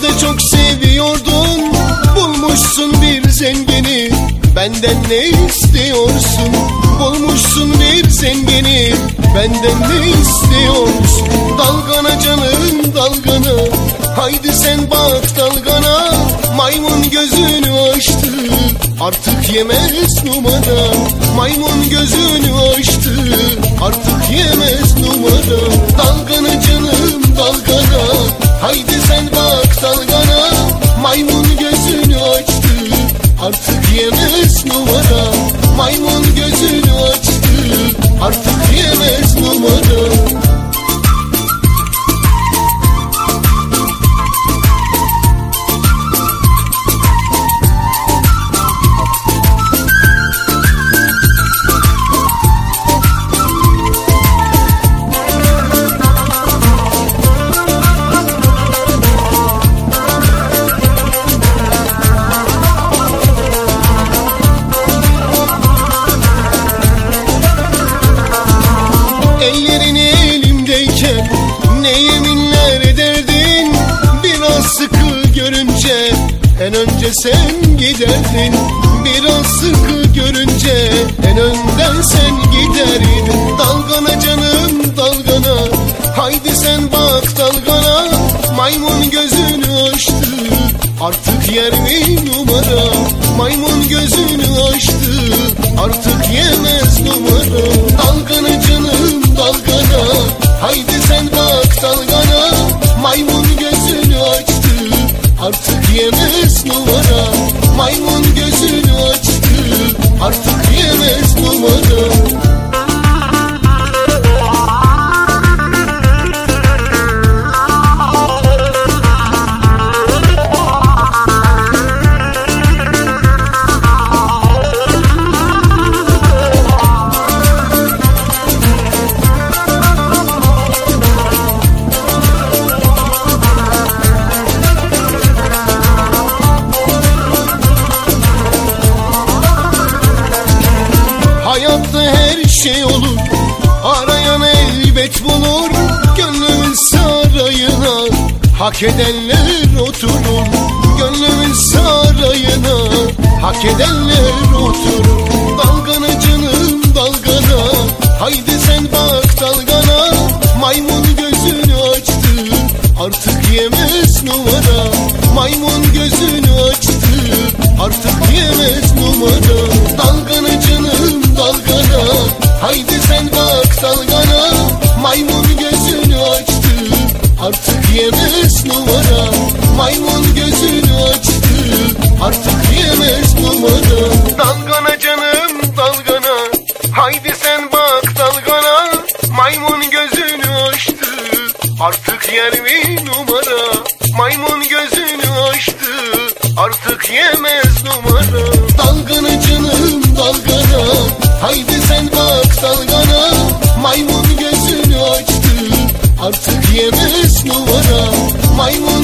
Sözde çok seviyordun. Bulmuşsun bir zengini. Benden ne istiyorsun? Bulmuşsun bir zengini. Benden ne istiyorsun? Dalgana canım dalgana. Haydi sen bak dalgana. Maymun gözünü açtı. Artık yemez numara. Maymun gözünü Ellerin elimdeyken ne yeminler ederdin? Biraz sıkı görünce en önce sen giderdin. Biraz sıkı görünce en önden sen giderdin Dalgana canım dalgana. Haydi sen bak dalgana. Maymun gözünü açtı. Artık yer mi numara? Maymun gözünü açtı. Artık yemez numara. Dalgana canım Haydi Hayatta her şey olur. Arayan elbet bulur Gönlümün sarayına. Hak edenler oturur Gönlümün sarayına. Hak edenler oturur Dalgana canım dalgana. Haydi sen bak dalgana Maymun gözünü açtı. Artık yemez numara Maymun gözünü açtı. Artık yemez numara Dalgana canım Haydi sen bak dalgana Maymun gözünü açtı. Artık yemez numara Maymun gözünü açtı. Artık yemez numara. Dalgana canım dalgana. Haydi sen bak dalgana Maymun gözünü açtı. Artık yer mi numara Maymun gözünü Maymun